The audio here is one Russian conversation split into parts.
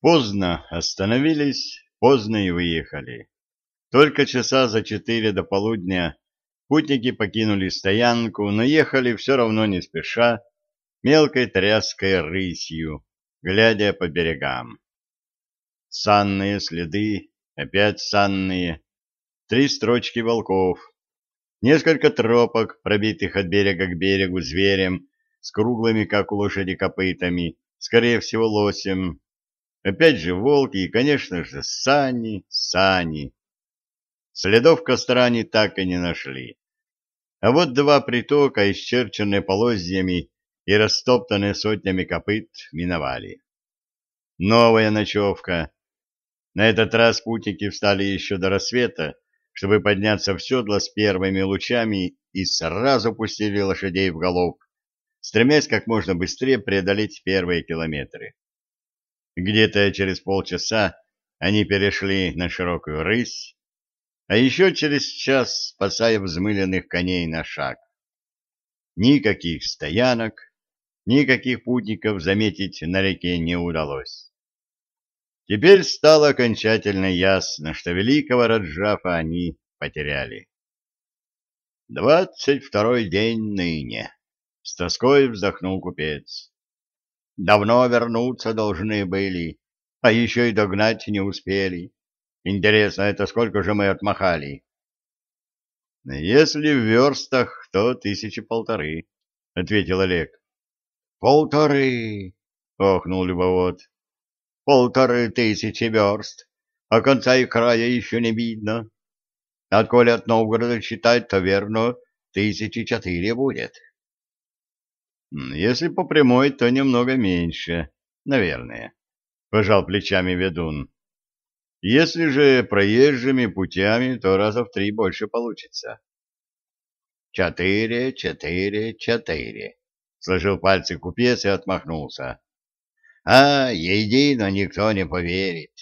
Поздно остановились, поздно и выехали. Только часа за четыре до полудня путники покинули стоянку, но ехали все равно не спеша, мелкой тряской рысью, глядя по берегам. Санные следы, опять санные, три строчки волков, несколько тропок, пробитых от берега к берегу зверем, с круглыми, как у лошади, копытами, скорее всего, лосем, Опять же волки и, конечно же, сани, сани. Следов костра они так и не нашли. А вот два притока, исчерченные полозьями и растоптанные сотнями копыт, миновали. Новая ночевка. На этот раз путники встали еще до рассвета, чтобы подняться в седло с первыми лучами и сразу пустили лошадей в галоп, стремясь как можно быстрее преодолеть первые километры. Где-то через полчаса они перешли на широкую рысь, а еще через час спасая взмыленных коней на шаг. Никаких стоянок, никаких путников заметить на реке не удалось. Теперь стало окончательно ясно, что великого Раджафа они потеряли. «Двадцать второй день ныне», — с тоской вздохнул купец. Давно вернуться должны были, а еще и догнать не успели. Интересно, это сколько же мы отмахали? — Если в верстах, то тысячи полторы, — ответил Олег. — Полторы! — охнул любовод. — Полторы тысячи верст, а конца и края еще не видно. А коли от Новгорода считать, то верно, тысячи четыре будет. — если по прямой, то немного меньше, наверное, — пожал плечами ведун. Если же проезжими путями, то раза в три больше получится. Четыре, четыре, четыре, — сложил пальцы купец и отмахнулся. А, едино никто не поверит.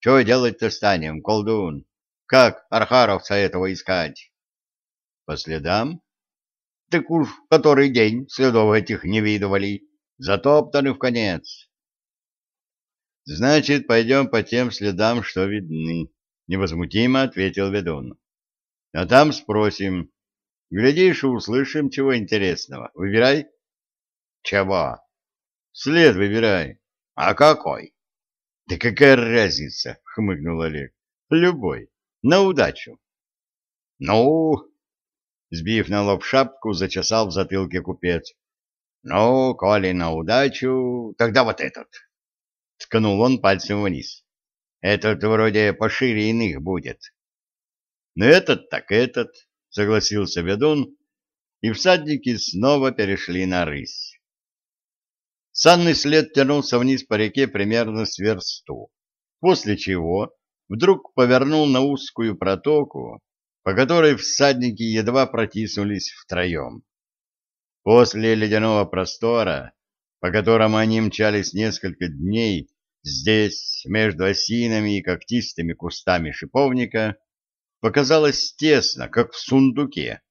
Чего делать-то станем, колдун? Как архаровца этого искать? По следам? Так уж который день следов этих не видывали, затоптаны в конец. — Значит, пойдем по тем следам, что видны, — невозмутимо ответил ведун. — А там спросим. Глядишь, услышим чего интересного. Выбирай. — Чего? — След выбирай. — А какой? — Да какая разница, — хмыкнул Олег. — Любой. На удачу. — Ну, Сбив на лоб шапку, зачесал в затылке купец. — Ну, коли на удачу, тогда вот этот. Ткнул он пальцем вниз. — Этот вроде пошире иных будет. — Ну, этот так этот, — согласился ведун, и всадники снова перешли на рысь. Санный след тянулся вниз по реке примерно с версту, после чего вдруг повернул на узкую протоку, по которой всадники едва протиснулись втроем. После ледяного простора, по которому они мчались несколько дней, здесь, между осинами и когтистыми кустами шиповника, показалось тесно, как в сундуке.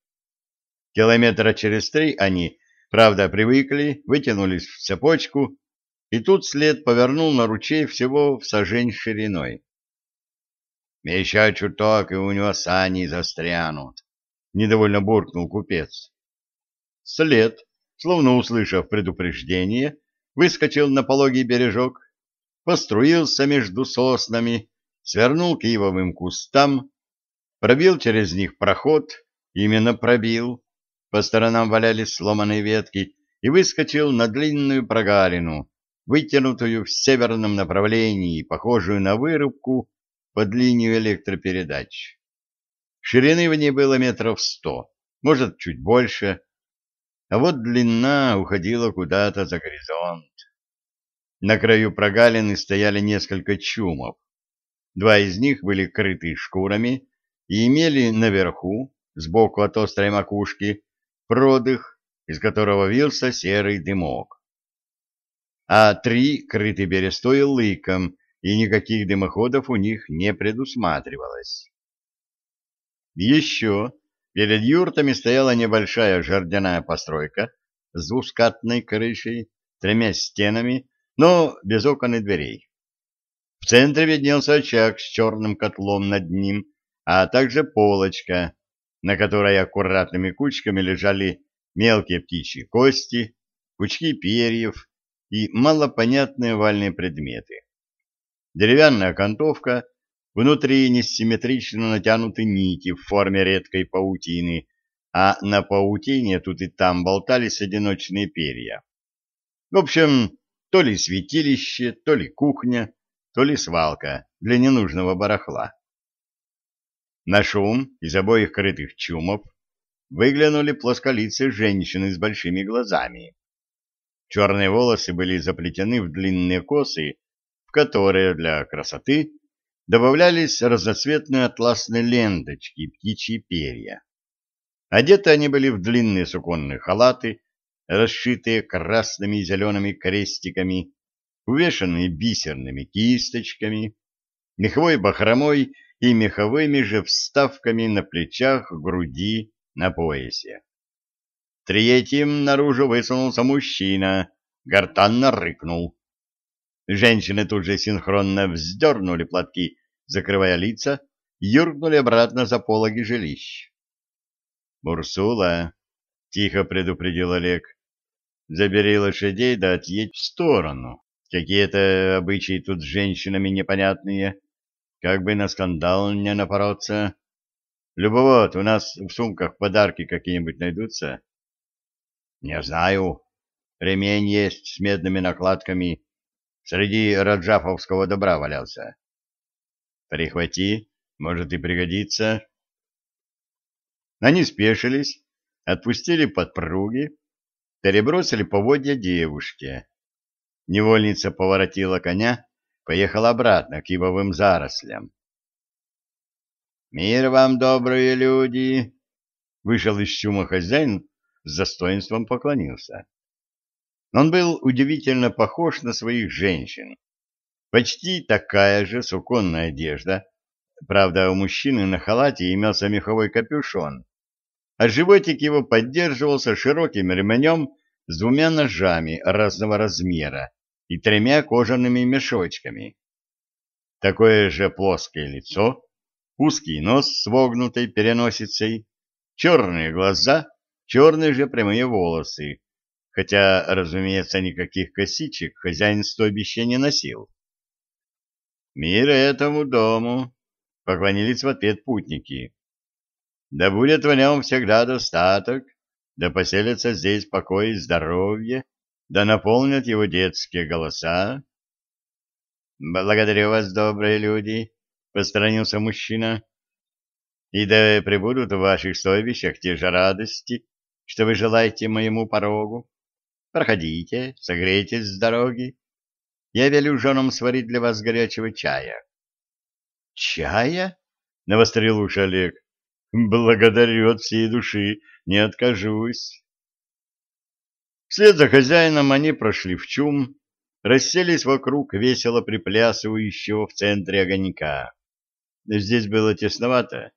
Километра через три они, правда, привыкли, вытянулись в цепочку, и тут след повернул на ручей всего в сажень шириной. Еще чуток, и у него сани застрянут. Недовольно буркнул купец. След, словно услышав предупреждение, выскочил на пологий бережок, поструился между соснами, свернул к ивовым кустам, пробил через них проход, именно пробил, по сторонам валялись сломанные ветки, и выскочил на длинную прогалину, вытянутую в северном направлении, похожую на вырубку под линию электропередач. Ширины в ней было метров сто, может, чуть больше, а вот длина уходила куда-то за горизонт. На краю прогалины стояли несколько чумов. Два из них были крыты шкурами и имели наверху, сбоку от острой макушки, продых, из которого вился серый дымок. А три крыты берестой лыком и никаких дымоходов у них не предусматривалось. Еще перед юртами стояла небольшая жердяная постройка с двускатной крышей, тремя стенами, но без окон и дверей. В центре виднелся очаг с черным котлом над ним, а также полочка, на которой аккуратными кучками лежали мелкие птичьи кости, пучки перьев и малопонятные овальные предметы. Деревянная окантовка, внутри несимметрично натянуты нити в форме редкой паутины, а на паутине тут и там болтались одиночные перья. В общем, то ли святилище, то ли кухня, то ли свалка для ненужного барахла. На шум из обоих крытых чумов выглянули плосколицые женщины с большими глазами. Черные волосы были заплетены в длинные косы, в которые для красоты добавлялись разноцветные атласные ленточки и птичьи перья. Одеты они были в длинные суконные халаты, расшитые красными и зелеными крестиками, увешанные бисерными кисточками, меховой бахромой и меховыми же вставками на плечах, груди, на поясе. Третьим наружу высунулся мужчина, гортанно рыкнул. Женщины тут же синхронно вздернули платки, закрывая лица, юркнули обратно за пологи жилищ. «Бурсула!» — тихо предупредил Олег. «Забери лошадей да отъедь в сторону. Какие-то обычаи тут с женщинами непонятные. Как бы на скандал не напороться. Любовод, у нас в сумках подарки какие-нибудь найдутся?» «Не знаю. Ремень есть с медными накладками. Среди раджафовского добра валялся». «Прихвати, может и пригодится». Они спешились, отпустили подпруги, перебросили поводья девушке. Невольница поворотила коня, поехала обратно к ивовым зарослям. «Мир вам, добрые люди!» Вышел из чума хозяин, с достоинством поклонился. Он был удивительно похож на своих женщин. Почти такая же суконная одежда, правда, у мужчины на халате имелся меховой капюшон, а животик его поддерживался широким ремнем с двумя ножами разного размера и тремя кожаными мешочками. Такое же плоское лицо, узкий нос с вогнутой переносицей, черные глаза, черные же прямые волосы, хотя, разумеется, никаких косичек хозяин стойбища не носил. «Мир этому дому!» — поклонились в ответ путники. Да будет в нем всегда достаток, да поселится здесь покой и здоровье, да наполнят его детские голоса. Благодарю вас, добрые люди, — посторонился мужчина. И да пребудут в ваших стойбищах те же радости, что вы желаете моему порогу. Проходите, согрейтесь с дороги. Я велю женам сварить для вас горячего чая. — Чая? — навострил уши Олег. Благодарю от всей души, не откажусь. Вслед за хозяином они прошли в чум, расселись вокруг весело приплясывающего в центре огонька. Здесь было тесновато,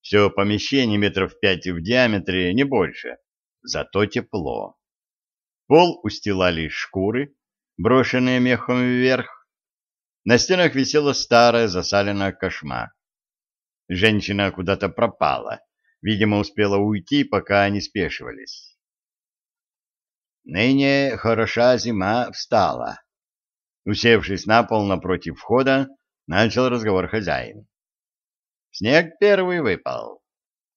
все помещение метров пять в диаметре, не больше, зато тепло. Пол устилали шкуры, брошенные мехом вверх. На стенах висела старая засаленная кошма. Женщина куда-то пропала. Видимо, успела уйти, пока они спешивались. Ныне хороша зима встала. Усевшись на пол напротив входа, начал разговор хозяин. Снег первый выпал.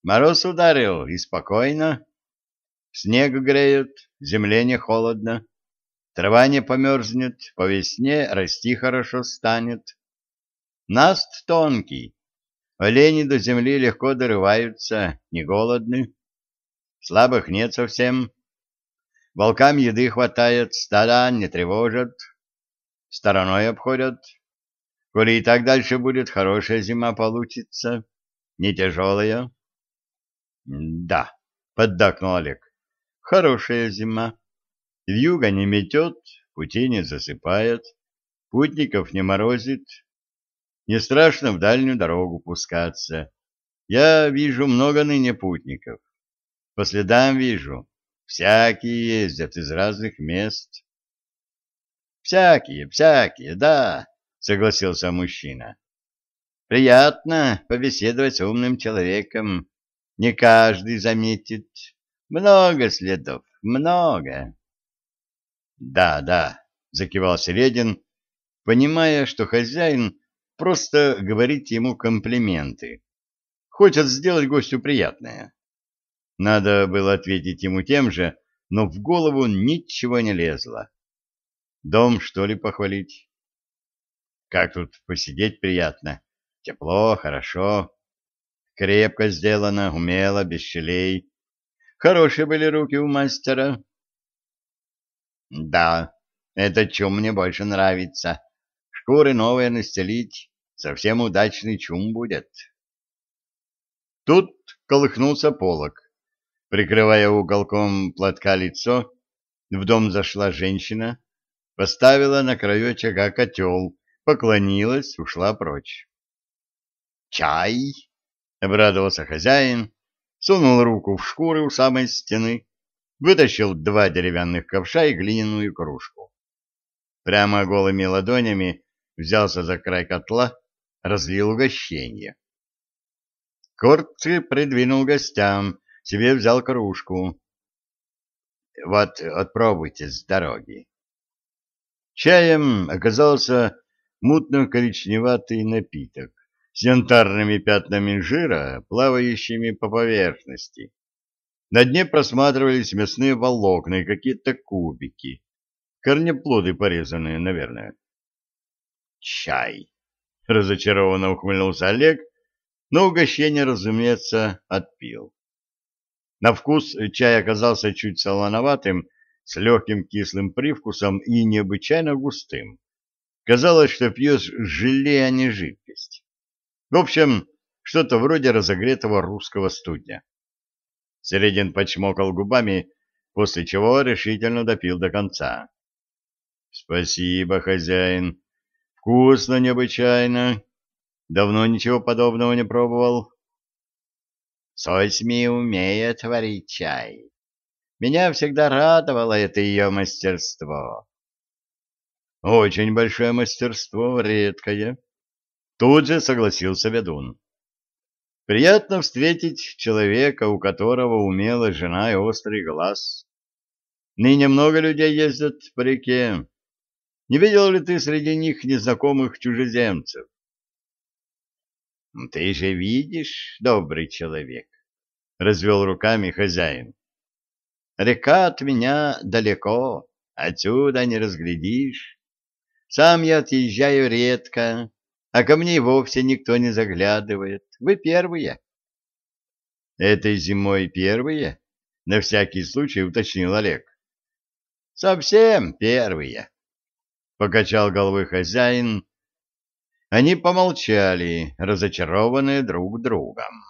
Мороз ударил, и спокойно. Снег греет, земле не холодно. Трава не померзнет, по весне расти хорошо станет. Наст тонкий, Олени до земли легко дорываются, не голодны. Слабых нет совсем. Волкам еды хватает, стада не тревожат. Стороной обходят. Коли и так дальше будет, хорошая зима получится. Не тяжелая. — Да, — поддакнул Олег. — Хорошая зима. Вьюга не метет, пути не засыпает, путников не морозит, не страшно в дальнюю дорогу пускаться. Я вижу много ныне путников. По следам вижу. Всякие ездят из разных мест. Всякие, всякие, да, согласился мужчина. Приятно побеседовать с умным человеком. Не каждый заметит. Много следов, много. Да, да, закивал Середин, понимая, что хозяин просто говорит ему комплименты. Хочет сделать гостю приятное. Надо было ответить ему тем же, но в голову ничего не лезло. Дом, что ли, похвалить? Как тут посидеть приятно. Тепло, хорошо. Крепко сделано, умело, без щелей. Хорошие были руки у мастера. Да, это чем мне больше нравится. Шкуры новые настелить, совсем удачный чум будет. Тут колыхнулся полог. Прикрывая уголком платка лицо, в дом зашла женщина, поставила на краю очага котел, поклонилась, ушла прочь. «Чай!» — обрадовался хозяин, сунул руку в шкуры у самой стены, вытащил два деревянных ковша и глиняную кружку. Прямо голыми ладонями взялся за край котла, разлил угощение. Корцы придвинул гостям, себе взял кружку. «Вот, отпробуйте с дороги». Чаем оказался мутно-коричневатый напиток с янтарными пятнами жира, плавающими по поверхности. На дне просматривались мясные волокна и какие-то кубики. Корнеплоды порезанные, наверное. «Чай!» — разочарованно ухмыльнулся Олег, но угощение, разумеется, отпил. На вкус чай оказался чуть солоноватым, с легким кислым привкусом и необычайно густым. Казалось, что пьешь желе, а не жидкость. В общем, что-то вроде разогретого русского студня. Середин почмокал губами, после чего решительно допил до конца. — Спасибо, хозяин. Вкусно необычайно. Давно ничего подобного не пробовал. — Сосьми умеет варить чай. Меня всегда радовало это ее мастерство. — Очень большое мастерство, редкое. Тут же согласился ведун. Приятно встретить человека, у которого умела жена и острый глаз. Ныне много людей ездят по реке. Не видел ли ты среди них незнакомых чужеземцев? — Ты же видишь, добрый человек, — развел руками хозяин. — Река от меня далеко, отсюда не разглядишь. Сам я отъезжаю редко, а ко мне вовсе никто не заглядывает. Вы первые. Этой зимой первые? На всякий случай уточнил Олег. Совсем первые. Покачал головой хозяин. Они помолчали, разочарованные друг другом.